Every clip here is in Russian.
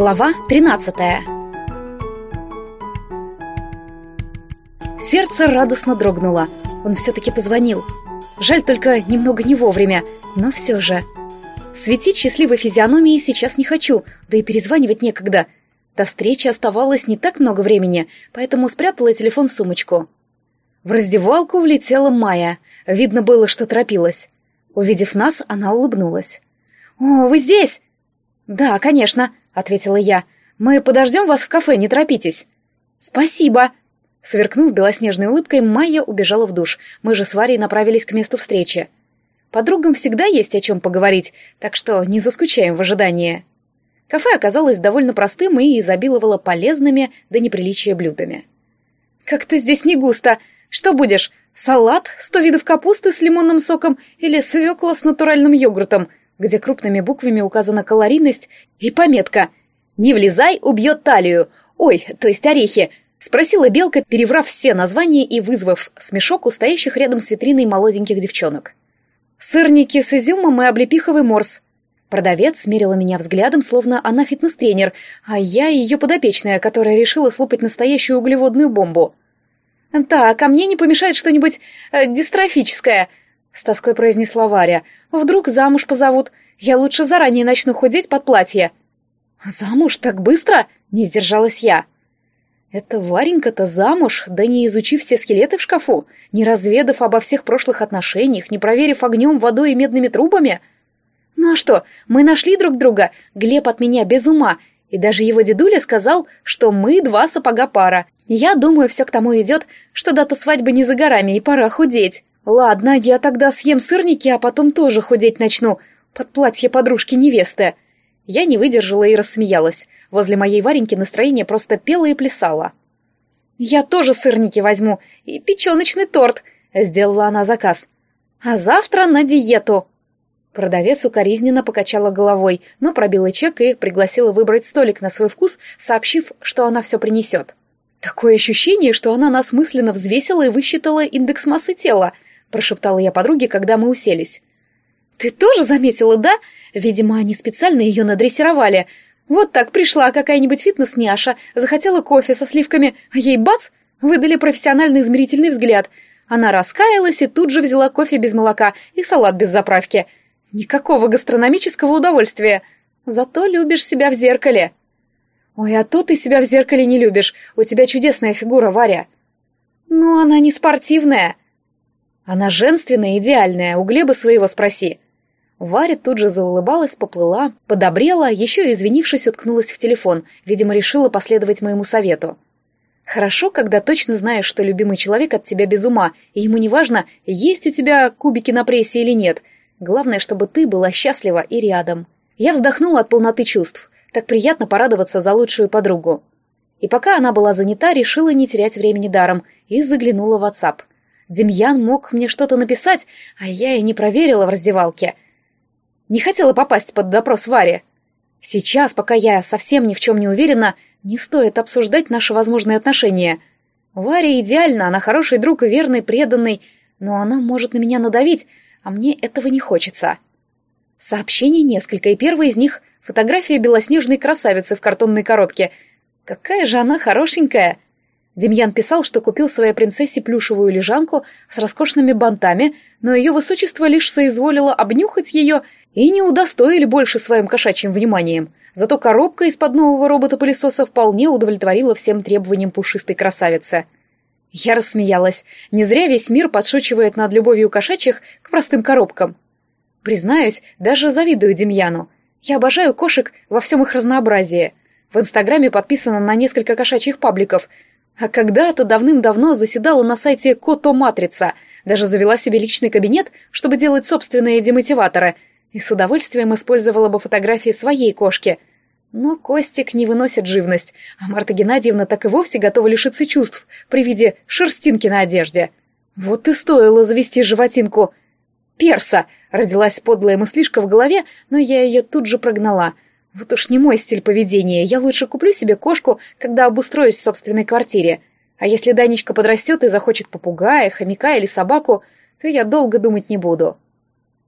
Глава 13 Сердце радостно дрогнуло. Он все-таки позвонил. Жаль только немного не вовремя, но все же. Светить счастливой физиономией сейчас не хочу, да и перезванивать некогда. До встречи оставалось не так много времени, поэтому спрятала телефон в сумочку. В раздевалку влетела Майя. Видно было, что торопилась. Увидев нас, она улыбнулась. «О, вы здесь?» «Да, конечно», — ответила я. «Мы подождем вас в кафе, не торопитесь». «Спасибо». Сверкнув белоснежной улыбкой, Майя убежала в душ. Мы же с Варей направились к месту встречи. Подругам всегда есть о чем поговорить, так что не заскучаем в ожидании. Кафе оказалось довольно простым и изобиловало полезными до неприличия блюдами. «Как-то здесь не густо. Что будешь? Салат, сто видов капусты с лимонным соком или свекла с натуральным йогуртом?» где крупными буквами указана калорийность и пометка «Не влезай, убьет талию». Ой, то есть орехи. Спросила Белка, переврав все названия и вызвав смешок у стоящих рядом с витриной молоденьких девчонок. «Сырники с изюмом и облепиховый морс». Продавец смерила меня взглядом, словно она фитнес-тренер, а я ее подопечная, которая решила слопать настоящую углеводную бомбу. «Так, а мне не помешает что-нибудь э, дистрофическое», — с тоской произнесла Варя. «Вдруг замуж позовут? Я лучше заранее начну худеть под платье». «Замуж так быстро?» — не сдержалась я. «Это Варенька-то замуж, да не изучив все скелеты в шкафу, не разведав обо всех прошлых отношениях, не проверив огнем, водой и медными трубами. Ну а что, мы нашли друг друга, Глеб от меня без ума, и даже его дедуля сказал, что мы два сапога пара. Я думаю, все к тому идет, что дата свадьбы не за горами, и пора худеть». «Ладно, я тогда съем сырники, а потом тоже худеть начну, под платье подружки-невесты». Я не выдержала и рассмеялась. Возле моей Вареньки настроение просто пело и плясало. «Я тоже сырники возьму и печеночный торт», — сделала она заказ. «А завтра на диету». Продавец укоризненно покачала головой, но пробила чек и пригласила выбрать столик на свой вкус, сообщив, что она все принесет. Такое ощущение, что она нас мысленно взвесила и высчитала индекс массы тела —— прошептала я подруге, когда мы уселись. «Ты тоже заметила, да? Видимо, они специально ее надрессировали. Вот так пришла какая-нибудь фитнес-няша, захотела кофе со сливками, а ей бац! Выдали профессиональный измерительный взгляд. Она раскаялась и тут же взяла кофе без молока и салат без заправки. Никакого гастрономического удовольствия. Зато любишь себя в зеркале». «Ой, а то ты себя в зеркале не любишь. У тебя чудесная фигура, Варя». «Ну, она не спортивная», она женственная, идеальная, у Глеба своего спроси. Варя тут же заулыбалась, поплыла, подобрела, еще и извинившись, уткнулась в телефон, видимо, решила последовать моему совету. Хорошо, когда точно знаешь, что любимый человек от тебя без ума, и ему не важно, есть у тебя кубики на прессе или нет. Главное, чтобы ты была счастлива и рядом. Я вздохнула от полноты чувств. Так приятно порадоваться за лучшую подругу. И пока она была занята, решила не терять времени даром и заглянула в WhatsApp. Демьян мог мне что-то написать, а я и не проверила в раздевалке. Не хотела попасть под допрос Варе. Сейчас, пока я совсем ни в чем не уверена, не стоит обсуждать наши возможные отношения. Варя идеальна, она хороший друг и верный, преданный, но она может на меня надавить, а мне этого не хочется. Сообщений несколько, и первое из них — фотография белоснежной красавицы в картонной коробке. Какая же она хорошенькая! Демьян писал, что купил своей принцессе плюшевую лежанку с роскошными бантами, но ее высочество лишь соизволило обнюхать ее и не удостоили больше своим кошачьим вниманием. Зато коробка из-под нового робота-пылесоса вполне удовлетворила всем требованиям пушистой красавицы. Я рассмеялась. Не зря весь мир подшучивает над любовью кошачьих к простым коробкам. Признаюсь, даже завидую Демьяну. Я обожаю кошек во всем их разнообразии. В Инстаграме подписано на несколько кошачьих пабликов — а когда-то давным-давно заседала на сайте Кото-матрица, даже завела себе личный кабинет, чтобы делать собственные демотиваторы, и с удовольствием использовала бы фотографии своей кошки. Но Костик не выносит живность, а Марта Геннадьевна так и вовсе готова лишиться чувств при виде шерстинки на одежде. Вот и стоило завести животинку. «Перса!» — родилась подлая мыслишка в голове, но я ее тут же прогнала — вот уж не мой стиль поведения. Я лучше куплю себе кошку, когда обустроюсь в собственной квартире. А если Данечка подрастет и захочет попугая, хомяка или собаку, то я долго думать не буду.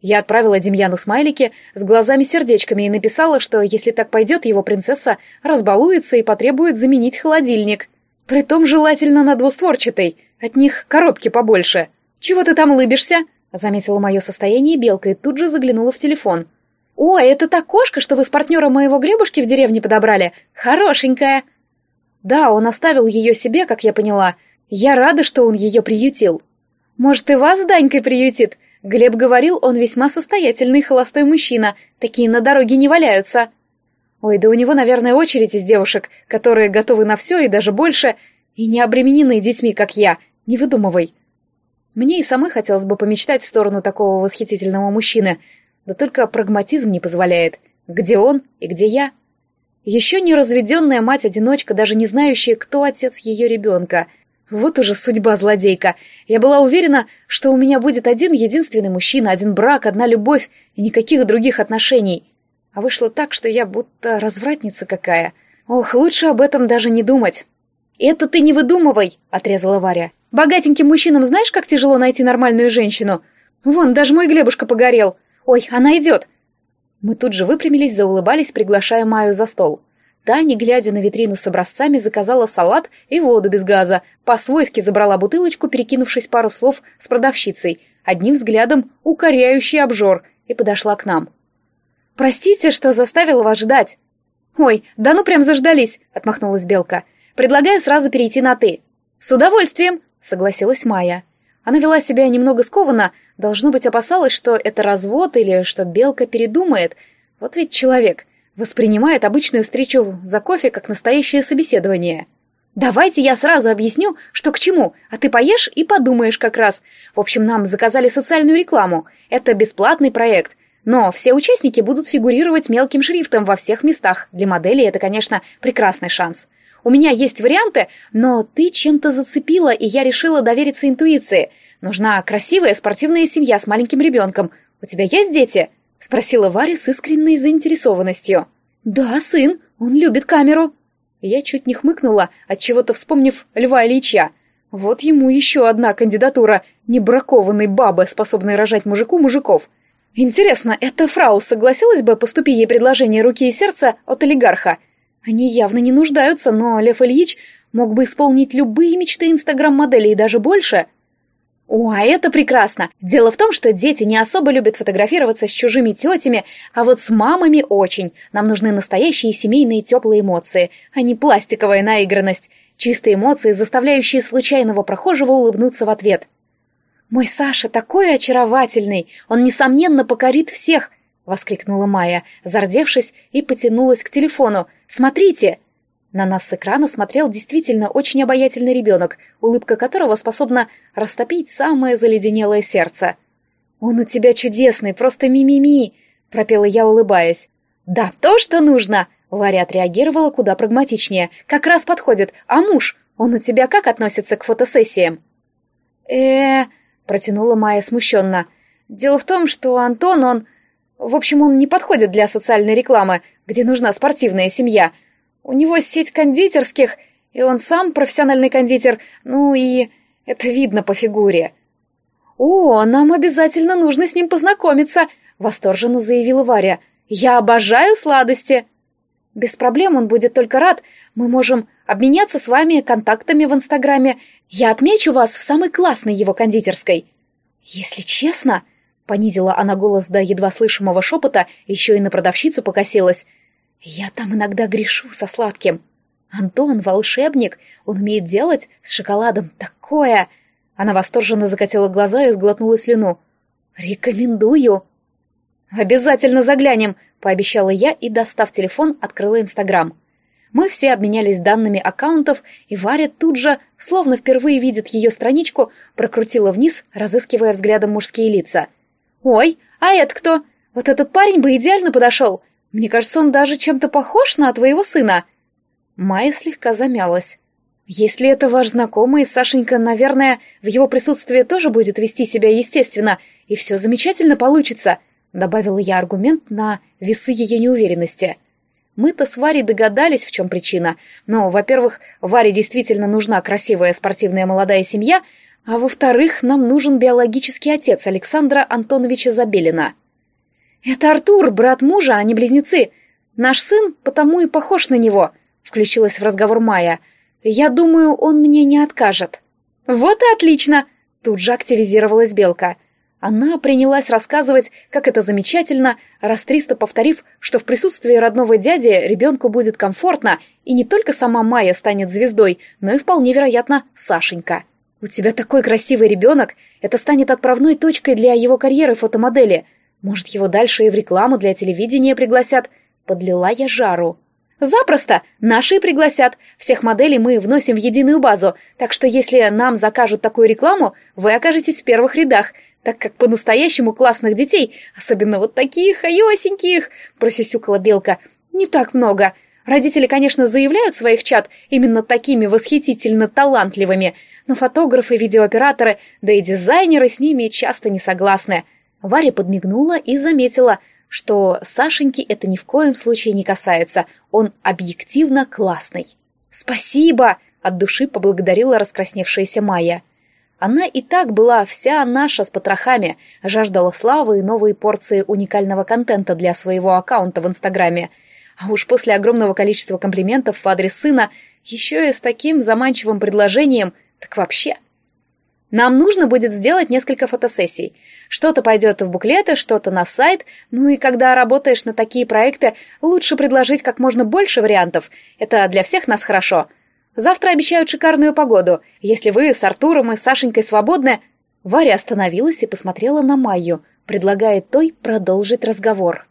Я отправила Демьяну смайлики с глазами-сердечками и написала, что если так пойдет, его принцесса разбалуется и потребует заменить холодильник. Притом желательно на двустворчатый, от них коробки побольше. «Чего ты там улыбишься?» Заметила мое состояние белка и тут же заглянула в телефон. «О, это та кошка, что вы с партнером моего Глебушки в деревне подобрали? Хорошенькая!» «Да, он оставил ее себе, как я поняла. Я рада, что он ее приютил». «Может, и вас с Данькой приютит?» Глеб говорил, он весьма состоятельный холостой мужчина, такие на дороге не валяются. Ой, да у него, наверное, очередь из девушек, которые готовы на все и даже больше, и не обременены детьми, как я, не выдумывай. Мне и самой хотелось бы помечтать в сторону такого восхитительного мужчины, да только прагматизм не позволяет. Где он и где я? Еще не разведенная мать-одиночка, даже не знающая, кто отец ее ребенка. Вот уже судьба злодейка. Я была уверена, что у меня будет один единственный мужчина, один брак, одна любовь и никаких других отношений. А вышло так, что я будто развратница какая. Ох, лучше об этом даже не думать. «Это ты не выдумывай!» — отрезала Варя. «Богатеньким мужчинам знаешь, как тяжело найти нормальную женщину? Вон, даже мой Глебушка погорел. Ой, она идет!» Мы тут же выпрямились, заулыбались, приглашая Маю за стол. Та, не глядя на витрину с образцами, заказала салат и воду без газа, по-свойски забрала бутылочку, перекинувшись пару слов с продавщицей, одним взглядом укоряющий обжор, и подошла к нам. «Простите, что заставила вас ждать!» «Ой, да ну прям заждались!» — отмахнулась Белка. «Предлагаю сразу перейти на «ты». «С удовольствием!» — согласилась Майя. Она вела себя немного скованно, должно быть, опасалась, что это развод или что Белка передумает. Вот ведь человек воспринимает обычную встречу за кофе как настоящее собеседование. «Давайте я сразу объясню, что к чему, а ты поешь и подумаешь как раз. В общем, нам заказали социальную рекламу. Это бесплатный проект. Но все участники будут фигурировать мелким шрифтом во всех местах. Для модели это, конечно, прекрасный шанс. У меня есть варианты, но ты чем-то зацепила, и я решила довериться интуиции. Нужна красивая спортивная семья с маленьким ребенком. У тебя есть дети?» — спросила Варя с искренней заинтересованностью. «Да, сын, он любит камеру». Я чуть не хмыкнула, отчего-то вспомнив Льва Ильича. Вот ему еще одна кандидатура небракованной бабы, способной рожать мужику мужиков. Интересно, эта фрау согласилась бы поступить ей предложение руки и сердца от олигарха? Они явно не нуждаются, но Лев Ильич мог бы исполнить любые мечты инстаграм-моделей и даже больше — о, а это прекрасно! Дело в том, что дети не особо любят фотографироваться с чужими тетями, а вот с мамами очень. Нам нужны настоящие семейные теплые эмоции, а не пластиковая наигранность. Чистые эмоции, заставляющие случайного прохожего улыбнуться в ответ. «Мой Саша такой очаровательный! Он, несомненно, покорит всех!» — воскликнула Майя, зардевшись и потянулась к телефону. «Смотрите!» На нас с экрана смотрел действительно очень обаятельный ребенок, улыбка которого способна растопить самое заледенелое сердце. «Он у тебя чудесный, просто ми-ми-ми!» — пропела я, улыбаясь. «Да, то, что нужно!» — Варя отреагировала куда прагматичнее. «Как раз подходит. А муж? Он у тебя как относится к фотосессиям?» э протянула Майя смущенно. «Дело в том, что Антон, он... В общем, он не подходит для социальной рекламы, где нужна спортивная семья». У него сеть кондитерских, и он сам профессиональный кондитер, ну и это видно по фигуре. «О, нам обязательно нужно с ним познакомиться», — восторженно заявила Варя. «Я обожаю сладости». «Без проблем он будет только рад. Мы можем обменяться с вами контактами в Инстаграме. Я отмечу вас в самой классной его кондитерской». «Если честно...» — понизила она голос до едва слышимого шепота, еще и на продавщицу покосилась — я там иногда грешу со сладким. Антон — волшебник, он умеет делать с шоколадом такое. Она восторженно закатила глаза и сглотнула слюну. Рекомендую. Обязательно заглянем, пообещала я и, достав телефон, открыла Инстаграм. Мы все обменялись данными аккаунтов, и Варя тут же, словно впервые видит ее страничку, прокрутила вниз, разыскивая взглядом мужские лица. «Ой, а это кто? Вот этот парень бы идеально подошел. Мне кажется, он даже чем-то похож на твоего сына». Майя слегка замялась. «Если это ваш знакомый, Сашенька, наверное, в его присутствии тоже будет вести себя естественно, и все замечательно получится», — добавила я аргумент на весы ее неуверенности. Мы-то с Варей догадались, в чем причина. Но, во-первых, Варе действительно нужна красивая спортивная молодая семья, А во-вторых, нам нужен биологический отец Александра Антоновича Забелина. Это Артур, брат мужа, а не близнецы. Наш сын потому и похож на него, включилась в разговор Майя. Я думаю, он мне не откажет. Вот и отлично, тут же активизировалась Белка. Она принялась рассказывать, как это замечательно, раз триста повторив, что в присутствии родного дяди ребенку будет комфортно, и не только сама Майя станет звездой, но и вполне вероятно Сашенька. «У тебя такой красивый ребенок, это станет отправной точкой для его карьеры фотомодели. Может, его дальше и в рекламу для телевидения пригласят?» Подлила я жару. «Запросто! Наши пригласят. Всех моделей мы вносим в единую базу, так что если нам закажут такую рекламу, вы окажетесь в первых рядах так как по-настоящему классных детей, особенно вот таких, айосеньких, просисюкала Белка, не так много. Родители, конечно, заявляют своих чат именно такими восхитительно талантливыми, но фотографы, видеооператоры, да и дизайнеры с ними часто не согласны. Варя подмигнула и заметила, что Сашеньки это ни в коем случае не касается, он объективно классный. «Спасибо!» — от души поблагодарила раскрасневшаяся Майя. Она и так была вся наша с потрохами, жаждала славы и новые порции уникального контента для своего аккаунта в Инстаграме. А уж после огромного количества комплиментов в адрес сына, еще и с таким заманчивым предложением, так вообще. Нам нужно будет сделать несколько фотосессий. Что-то пойдет в буклеты, что-то на сайт, ну и когда работаешь на такие проекты, лучше предложить как можно больше вариантов. Это для всех нас хорошо. Завтра обещают шикарную погоду. Если вы с Артуром и Сашенькой свободны...» Варя остановилась и посмотрела на Майю, предлагая той продолжить разговор.